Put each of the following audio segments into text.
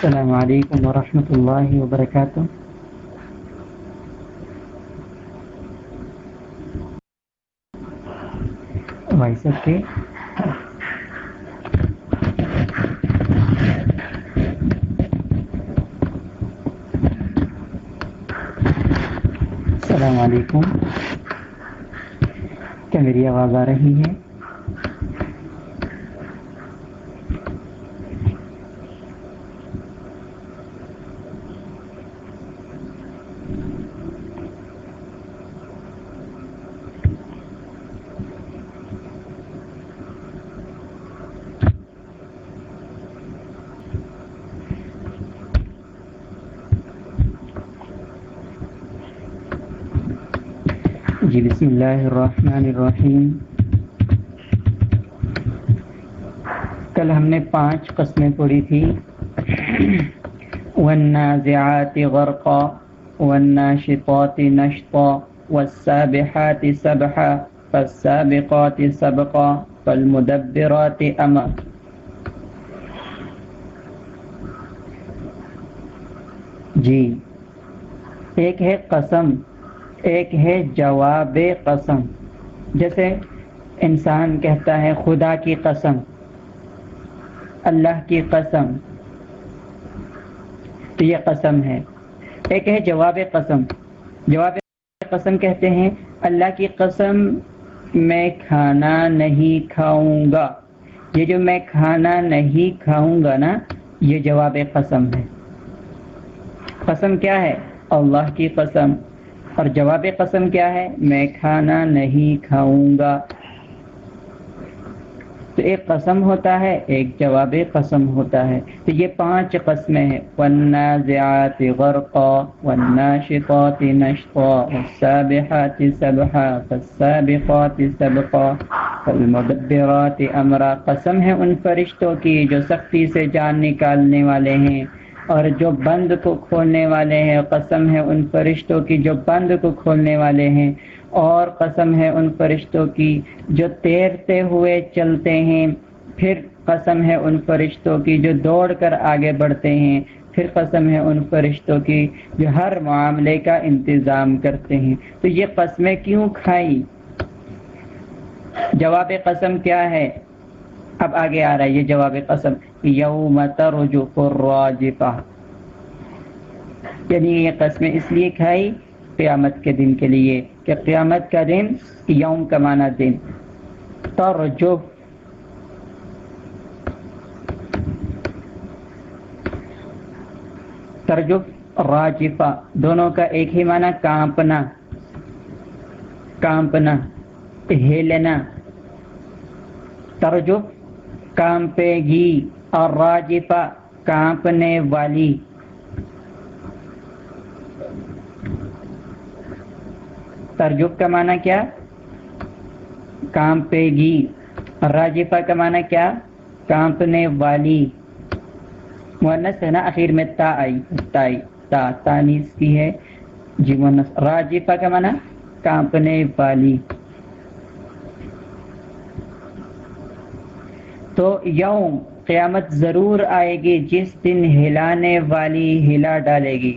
السلام علیکم ورحمۃ اللہ وبرکاتہ۔ وائس اوکے السلام علیکم۔ کیا میری آواز آ رہی ہے؟ جی بسم اللہ الرحمن الرحیم کل ہم نے پانچ قسمیں پڑھی تھی. والنازعات غرقا، والناشطات نشطا، والسابحات سبحا، فالسابقات سبقا، فالمدبرات امرا. جی ایک ہے قسم. ایک ہے جواب قسم۔ جیسے انسان کہتا ہے خدا کی قسم، اللہ کی قسم، تو یہ قسم ہے۔ ایک ہے جواب قسم۔ جواب قسم کہتے ہیں، اللہ کی قسم میں کھانا نہیں کھاؤں گا۔ یہ جو میں کھانا نہیں کھاؤں گا نا، یہ جواب قسم ہے۔ قسم کیا ہے؟ اللہ کی قسم۔ اور جواب قسم کیا ہے؟ میں کھانا نہیں کھاؤں گا۔ تو ایک قسم ہوتا ہے، ایک جواب قسم ہوتا ہے۔ تو یہ پانچ قسمیں ہیں۔ والنازعات غرقا والناشطات نشطا والسابحات سبحا فالسابقات سبقا فالمدبرات امرا قسم ہے ان فرشتوں کی جو سختی سے جان نکالنے والے ہیں۔ اور جو بند کو کھولنے والے ہیں، قسم ہے ان فرشتوں کی جو بند کو کھولنے والے ہیں۔ اور قسم ہے ان فرشتوں کی جو تیرتے ہوئے چلتے ہیں۔ پھر قسم ہے ان فرشتوں کی جو دوڑ کر آگے بڑھتے ہیں۔ پھر قسم ہے ان فرشتوں کی جو ہر معاملے کا انتظام کرتے ہیں۔ تو یہ قسمیں کیوں کھائی؟ جواب قسم کیا ہے؟ اب آگے آ رہا ہے یہ جواب قسم، یوم ترجف الراجفہ۔ یعنی یہ قسمیں اس لیے کھائی قیامت کے دن کے لیے، کہ قیامت کا دن یوم کا معنی دن۔ ترجف۔ ترجف، راجفہ۔ دونوں کا ایک ہی معنی، کانپنا۔ کانپنا ہلنا ترجف کانپے گی اور راجفہ کانپنے والی۔ ترجف کا معنی کیا؟ کانپے گی۔ راجفہ کا معنی کیا؟ کانپنے والی۔ مونس ہے نا آخر میں تا آئی تائی تا تانیس کی ہے۔ جی مونس راجفہ کا معنی کانپنے والی۔ تو یوم قیامت ضرور آئے گی، جس دن ہلانے والی ہلا ڈالے گی۔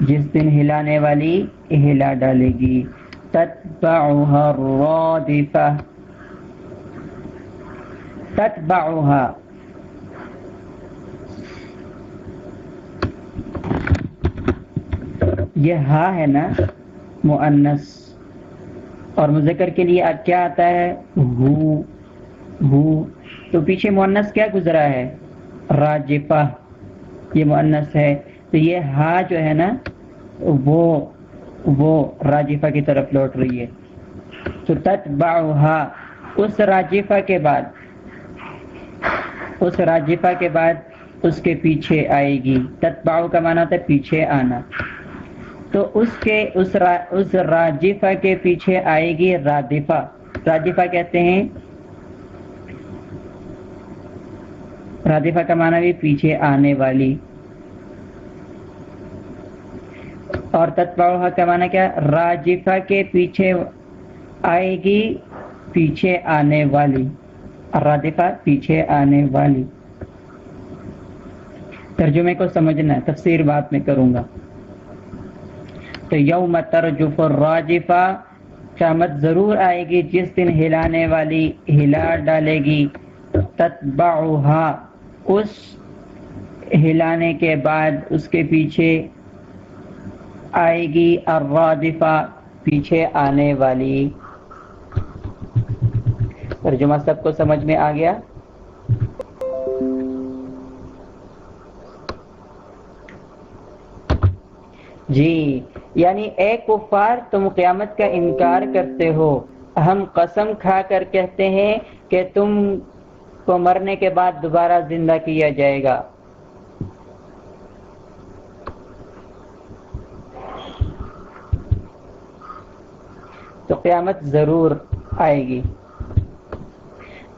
جس دن ہلانے والی ہلا ڈالے گی۔ تتبعها الرادفہ تتبعها یہ ہا ہے نا مؤنس اور مذکر کے لیے کیا آتا ہے؟ ہو ہو۔ تو پیچھے مؤنس کیا گزرا ہے؟ راجفہ یہ مؤنس ہے۔ تو یہ ہا جو ہے نا، وہ وہ راجفہ کی طرف لوٹ رہی ہے۔ تو تتبعها اس راجفہ کے بعد، اس راجفہ کے بعد اس کے پیچھے آئے گی۔ تتباؤ کا معنی ہوتا ہے پیچھے آنا۔ تو اس کے اس را, اس راجفہ کے پیچھے آئے گی رادفہ۔ رادفہ کہتے ہیں رادفہ کا معنی بھی پیچھے آنے والی۔ اور تتباؤ کا معنی کیا؟ راجفہ کے پیچھے آئے گی پیچھے آنے والی۔ رادفہ پیچھے آنے والی۔ ترجمے کو سمجھنا ہے تفسیر بات میں کروں گا۔ تو یوم ترجف الراجفہ قیامت ضرور آئے گی، جس دن ہلانے والی ہلا ڈالے گی تتبعها اس ہلانے کے بعد اس کے پیچھے آئے گی الرادفہ پیچھے آنے والی۔ ترجمہ سب کو سمجھ میں آ گیا؟ جی۔ یعنی اے کفار، تم قیامت کا انکار کرتے ہو۔ ہم قسم کھا کر کہتے ہیں کہ تم کو مرنے کے بعد دوبارہ زندہ کیا جائے گا۔ تو قیامت ضرور آئے گی۔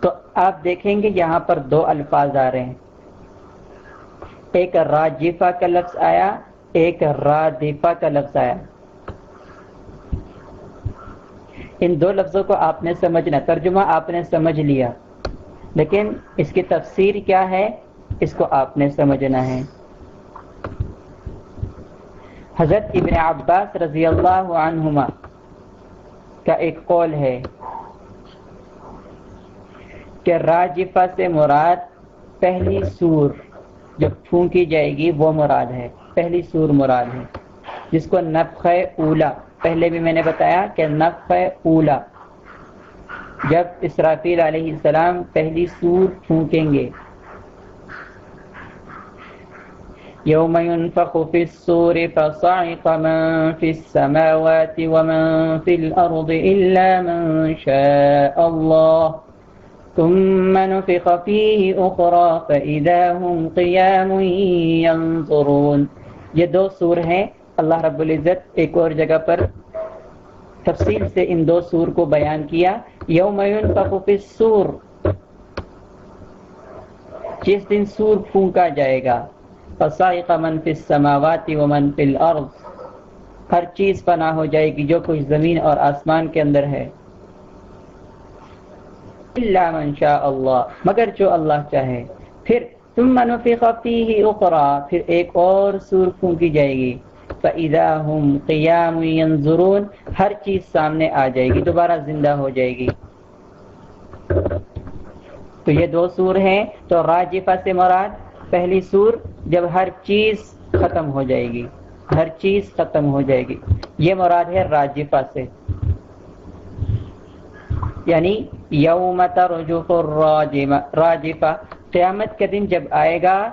تو آپ دیکھیں گے یہاں پر دو الفاظ آ رہے ہیں۔ ایک راجفہ کا لفظ آیا ایک رادفہ کا لفظ آیا۔ ان دو لفظوں کو آپ نے سمجھنا، ترجمہ آپ نے سمجھ لیا، لیکن اس کی تفسیر کیا ہے؟ اس کو آپ نے سمجھنا ہے۔ حضرت ابن عباس رضی اللہ عنہما کا ایک قول ہے کہ راجفہ سے مراد پہلی سور جب پھونکی جائے گی وہ مراد ہے۔ پہلی سور مراد ہے، جس کو نفخ اولا، پہلے بھی میں نے بتایا کہ نفخ اولا۔ جب اسرافیل علیہ السلام پہلی سور پھونکیں گے۔ يوم ينفخ في السور فصعق من في السماوات ومن في الأرض إلا من شاء الله ثم نفخ فيه أخرى فإذا هم قيام ينظرون یہ دو سور ہیں۔ اللہ رب العزت ایک اور جگہ پر تفصیل سے ان دو سور کو بیان کیا۔ یوم ينفخ في جس دن سور پھونکا جائے گا۔ فصائق من فی السماوات ومن فی الارض۔ ہر چیز پناہ ہو جائے گی جو کچھ زمین اور آسمان کے اندر ہے۔ الا من شاء اللہ۔ مگر جو اللہ چاہے۔ پھر ثم نفخ فیہ اخرى پھر ایک اور سور پھونکی جائے گی۔ فاذا هم قیام ينظرون، ہر چیز سامنے آ جائے گی، دوبارہ زندہ ہو جائے گی۔ تو یہ دو سور ہیں۔ تو راجفہ سے مراد پہلی سور، جب ہر چیز ختم ہو جائے گی۔ ہر چیز ختم ہو جائے گی۔ یہ مراد ہے راجفہ سے۔ یعنی یوم ترجف راجفہ قیامت کے دن جب آئے گا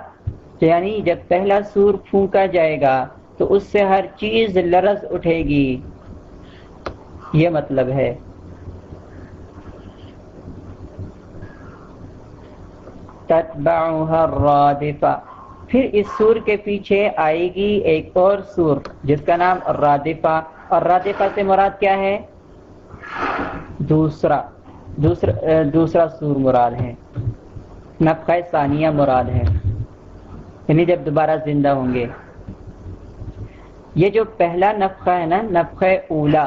یعنی جب پہلا سور پھونکا جائے گا، تو اس سے ہر چیز لرز اٹھے گی۔ یہ مطلب ہے۔ الرادفہ پھر اس سور کے پیچھے آئے گی ایک اور سور، جس کا نام رادفہ اور رادفہ سے مراد کیا ہے؟ دوسرا دوسرا دوسرا سور مراد ہے۔ نفخہ ثانیہ مراد ہے۔ یعنی جب دوبارہ زندہ ہوں گے۔ یہ جو پہلا نفخہ ہے نا نفخہ اولا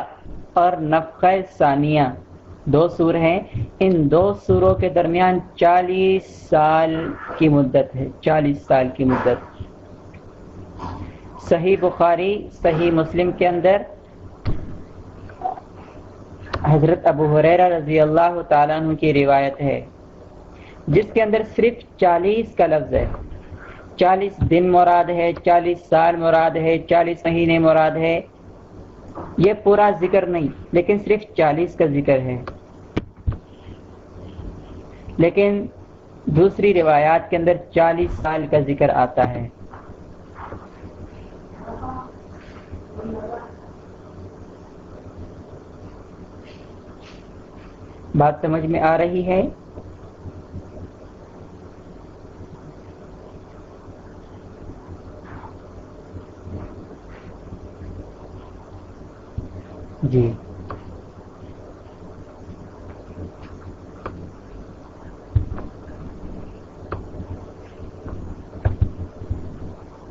اور نفخہ ثانیہ، دو سور ہیں۔ ان دو سوروں کے درمیان چالیس سال کی مدت ہے، چالیس سال کی مدت۔ صحیح بخاری، صحیح مسلم کے اندر۔ حضرت ابو حریرہ رضی اللہ تعالیٰ عنہ کی روایت ہے۔ جس کے اندر صرف چالیس کا لفظ ہے۔ چالیس دن مراد ہے، چالیس سال مراد ہے، چالیس مہینے مراد ہے۔ یہ پورا ذکر نہیں، لیکن صرف چالیس کا ذکر ہے۔ لیکن دوسری روایات کے اندر چالیس سال کا ذکر آتا ہے۔ بات سمجھ میں آ رہی ہے؟ جی۔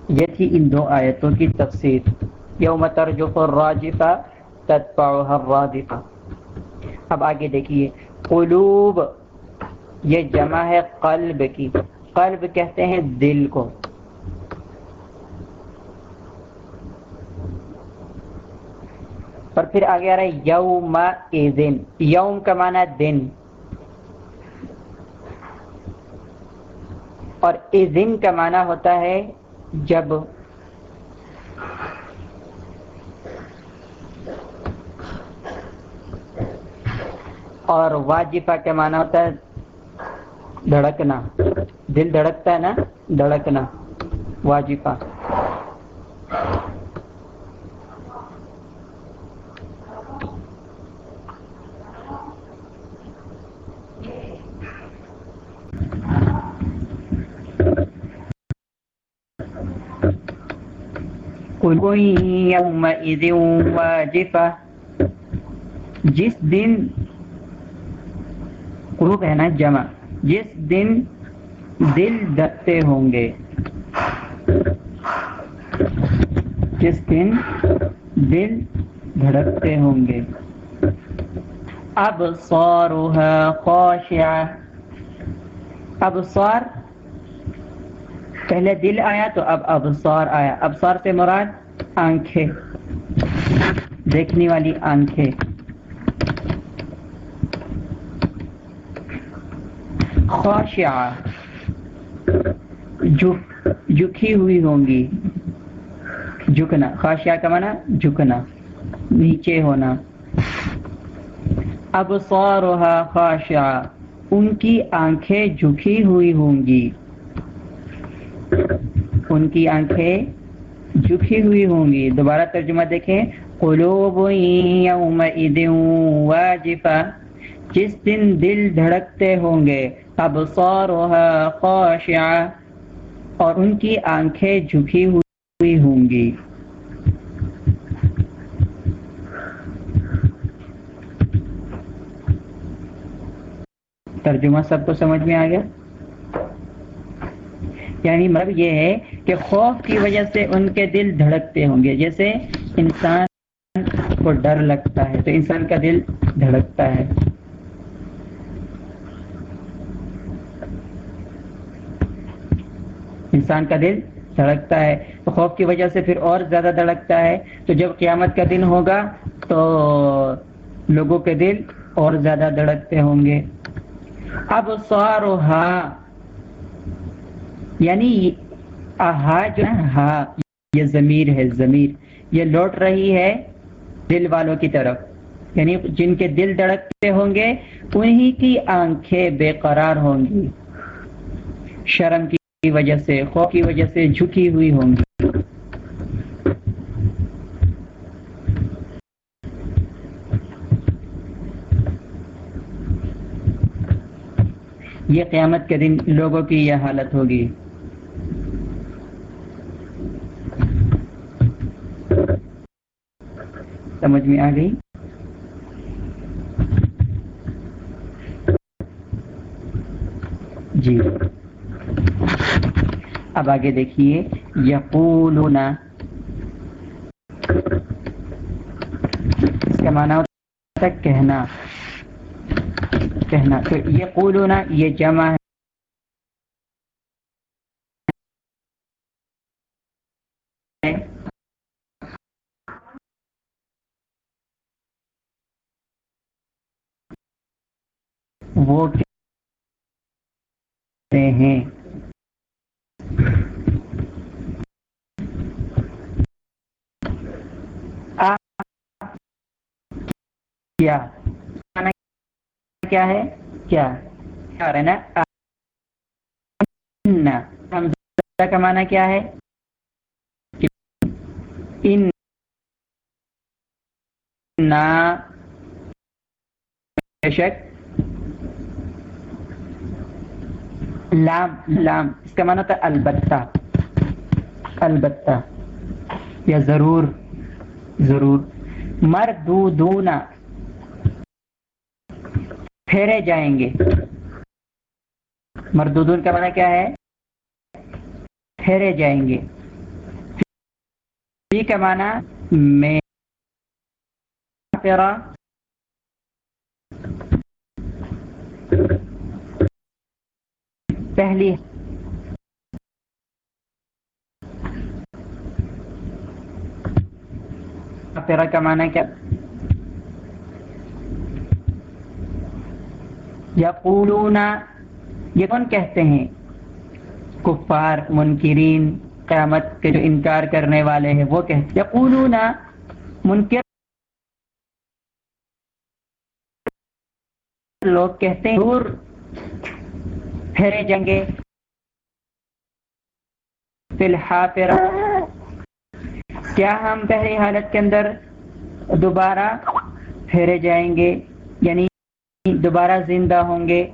یہ تھی ان دو آیتوں کی تفسیر۔ یوم ترجف الراجفہ تتبعها الرادفہ۔ اب آگے دیکھیے۔ قلوب، یہ جمع ہے قلب کی۔ قلب کہتے ہیں دل کو۔ اور پھر آگے آ رہا ہے یوم دن یوم کا معنی دن۔ اور دن کا معنی ہوتا ہے جب۔ اور واجفہ کا معنی ہوتا ہے دھڑکنا۔ دل دھڑکتا ہے نا؟ دھڑکنا۔ واجفہ واجفہ جس دن قروب ہے نا جمع، جس دن دل دھکتے ہوں گے، جس دن دل دھڑکتے ہوں گے۔ اب سور خوشیا اب سور پہلے دل آیا تو اب ابصار آیا۔ ابصار سے مراد آنکھیں۔ دیکھنے والی آنکھیں۔ خوشیا جھکی ہوئی ہوں گی۔ جھکنا۔ خوشیا کا مانا جھکنا۔ نیچے ہونا۔ اب سوروہا ان کی آنکھیں جھکی ہوئی ہوں گی۔ ان کی آنکھیں جھکی ہوئی ہوں گی۔ دوبارہ ترجمہ دیکھیں۔ قلوب یومئذ واجفہ۔ جس دن دل دھڑکتے ہوں گے، ابصارها خاشعہ۔ اور ان کی آنکھیں جھکی ہوئی ہوں گی۔ ترجمہ سب کو سمجھ میں آ گیا؟ یعنی مطلب یہ ہے کہ خوف کی وجہ سے ان کے دل دھڑکتے ہوں گے۔ جیسے انسان کو ڈر لگتا ہے تو انسان کا دل دھڑکتا ہے۔ انسان کا دل دھڑکتا ہے۔ تو خوف کی وجہ سے پھر اور زیادہ دھڑکتا ہے۔ تو جب قیامت کا دن ہوگا تو لوگوں کے دل اور زیادہ دھڑکتے ہوں گے۔ اب سوارا یعنی ہا جو ہا، یہ ضمیر ہے، ضمیر۔ یہ لوٹ رہی ہے دل والوں کی طرف۔ یعنی جن کے دل دھڑکتے ہوں گے، انہی کی آنکھیں بے قرار ہوں گی۔ شرم کی وجہ سے، خوف کی وجہ سے جھکی ہوئی ہوں گی۔ یہ قیامت کے دن لوگوں کی یہ حالت ہوگی۔ سمجھ میں آ گئی؟ جی۔ اب آگے دیکھیے۔ یقولون۔ اس کا معنی ہوتا ہے کہنا۔ کہنا۔ تو یہ یہ جمع ہے وہ ہیں۔ کیا؟ کیا ہے؟ کیا؟ کا معنی کیا ہے؟ ان۔ شک۔ لام لام اس کا معنی ہوتا ہے البتہ. البتہ. یا ضرور. ضرور. مردودونا پھیرے جائیں گے. مردودون کا معنی کیا ہے؟ پھیرے جائیں گے. فی کا معنی میں. پہلی۔ پیرا کا معنی کیا؟ یقولون، یہ کون کہتے ہیں؟ کفار، منکرین، قیامت کے جو انکار کرنے والے ہیں، وہ کہتے یقولون، منکر لوگ کہتے ہیں۔ دور پھیرے جنگے فی الحافرہ۔ کیا ہم پہلی حالت کے اندر دوبارہ پھیرے جائیں گے؟ یعنی دوبارہ زندہ ہوں گے۔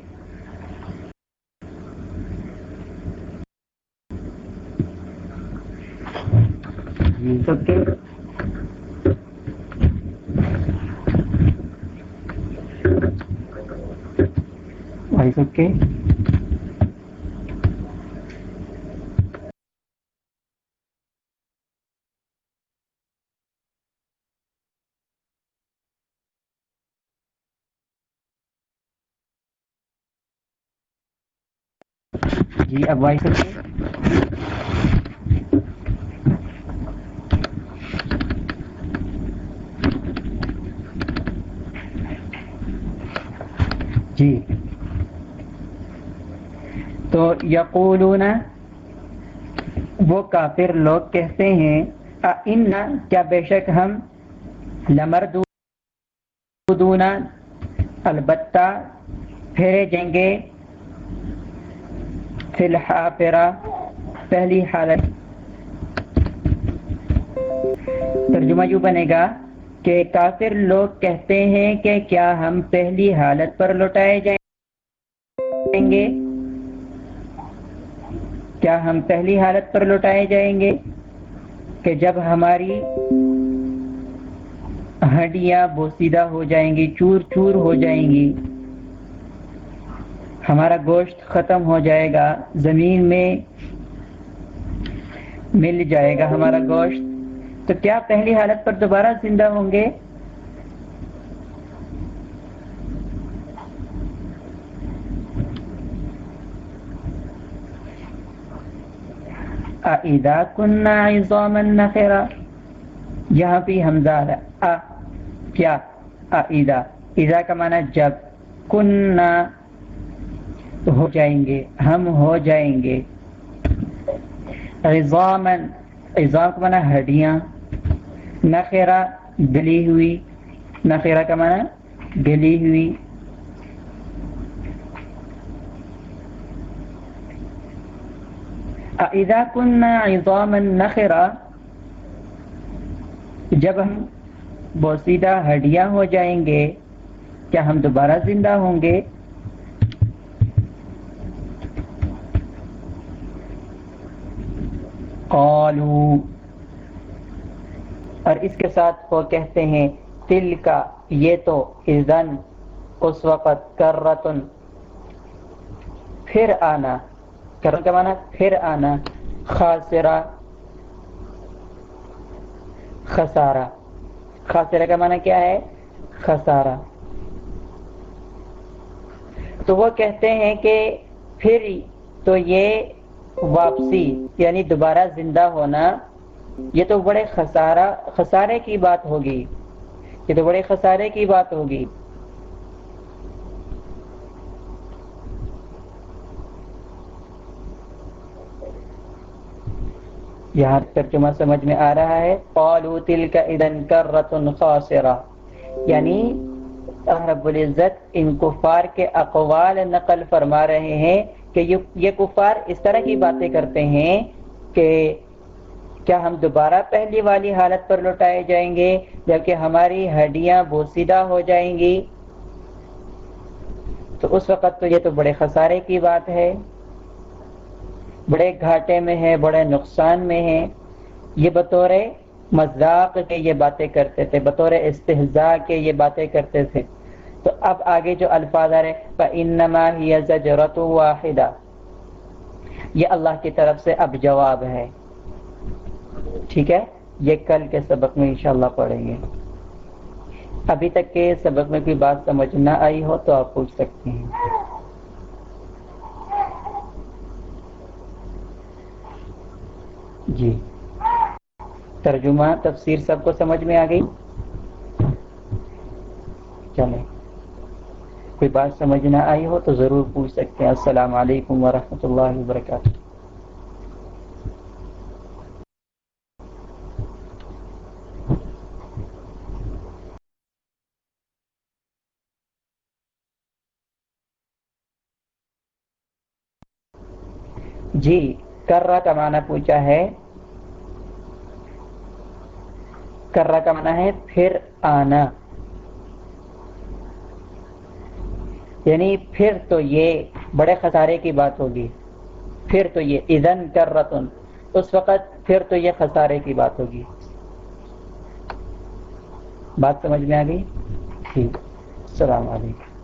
وائس اوکے جی اب وائس جی۔ تو یقولون، وہ کافر لوگ کہتے ہیں ان کیا بے شک ہم لمردون البتہ پھیرے جائیں گے۔ فی الحافرہ پہلی حالت۔ ترجمہ یوں بنے گا کہ کافر لوگ کہتے ہیں کہ کیا ہم پہلی حالت پر لوٹائے جائیں گے؟ کیا ہم پہلی حالت پر لوٹائے جائیں گے کہ جب ہماری ہڈیاں بوسیدہ ہو جائیں گی، چور چور ہو جائیں گی؟ ہمارا گوشت ختم ہو جائے گا، زمین میں مل جائے گا ہمارا گوشت۔ تو کیا پہلی حالت پر دوبارہ زندہ ہوں گے؟ اذا كنا عظاما نخرا۔ یہاں پہ حمزہ ا کیا؟ اذا اذا کا معنی جب۔ کننا ہو جائیں گے، ہم ہو جائیں گے۔ عظاما، عظام کا معنی ہڈیاں نخرا گلی ہوئی نخرا کا معنی گلی ہوئی۔ اذا كنا عظاما نخرا جب ہم بوسیدہ ہڈیاں ہو جائیں گے، کیا ہم دوبارہ زندہ ہوں گے؟ قالوا اور اس کے ساتھ وہ کہتے ہیں تل کا یہ تو اذن، اس وقت کرتن۔ پھر آنا۔ کرن کا معنی پھر آنا۔ خاسرہ۔ خسارہ۔ خاسرہ کا معنی کیا ہے؟ خسارہ۔ تو وہ کہتے ہیں کہ پھر تو یہ واپسی یعنی دوبارہ زندہ ہونا، یہ تو بڑے خسارہ، خسارے کی بات ہوگی۔ یہ تو بڑے خسارے کی بات ہوگی۔ یہاں ترجمہ سمجھ میں آ رہا ہے، قالوا تلك اذن کرۃ خاسرہ۔ یعنی رب العزت ان کفار کے اقوال نقل فرما رہے ہیں۔ کہ یہ کفار اس طرح کی باتیں کرتے ہیں کہ کیا ہم دوبارہ پہلی والی حالت پر لوٹائے جائیں گے جبکہ ہماری ہڈیاں بوسیدہ ہو جائیں گی؟ تو اس وقت تو یہ تو بڑے خسارے کی بات ہے۔ بڑے گھاٹے میں ہے، بڑے نقصان میں ہے۔ یہ بطور مذاق کے یہ باتیں کرتے تھے، بطور استحضاء کے یہ باتیں کرتے تھے۔ تو اب آگے جو الفاظ آ رہے فَإِنَّمَا یہ اللہ کی طرف سے اب جواب ہے۔ ٹھیک ہے؟ یہ کل کے سبق میں انشاءاللہ پڑھیں گے۔ ابھی تک کے سبق میں کوئی بات سمجھ نہ آئی ہو تو آپ پوچھ سکتے ہیں۔ جی۔ ترجمہ، تفسیر سب کو سمجھ میں آ گئی؟ کوئی بات سمجھ نہ آئی ہو تو ضرور پوچھ سکتے ہیں۔ السلام علیکم ورحمۃ اللہ وبرکاتہ۔ جی کرا کا معنی پوچھا ہے۔ کرا کا معنی ہے پھر آنا۔ یعنی پھر تو یہ بڑے خسارے کی بات ہوگی۔ پھر تو یہ ادن کر رتن اس وقت پھر تو یہ خسارے کی بات ہوگی۔ بات سمجھ میں آ گئی؟ ٹھیک۔ السلام علیکم۔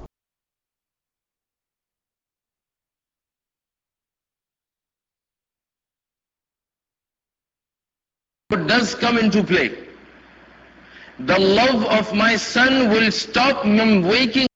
Does come into play. The love of my son will stop him waking